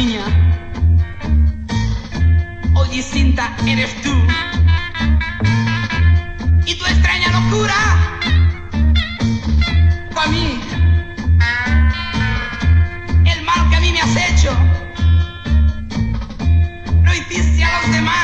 niña. Oye, cinta, eres tú. Y tu extraña locura. Para mí. El mal que a mí me has hecho. Lo hiciste a los demás.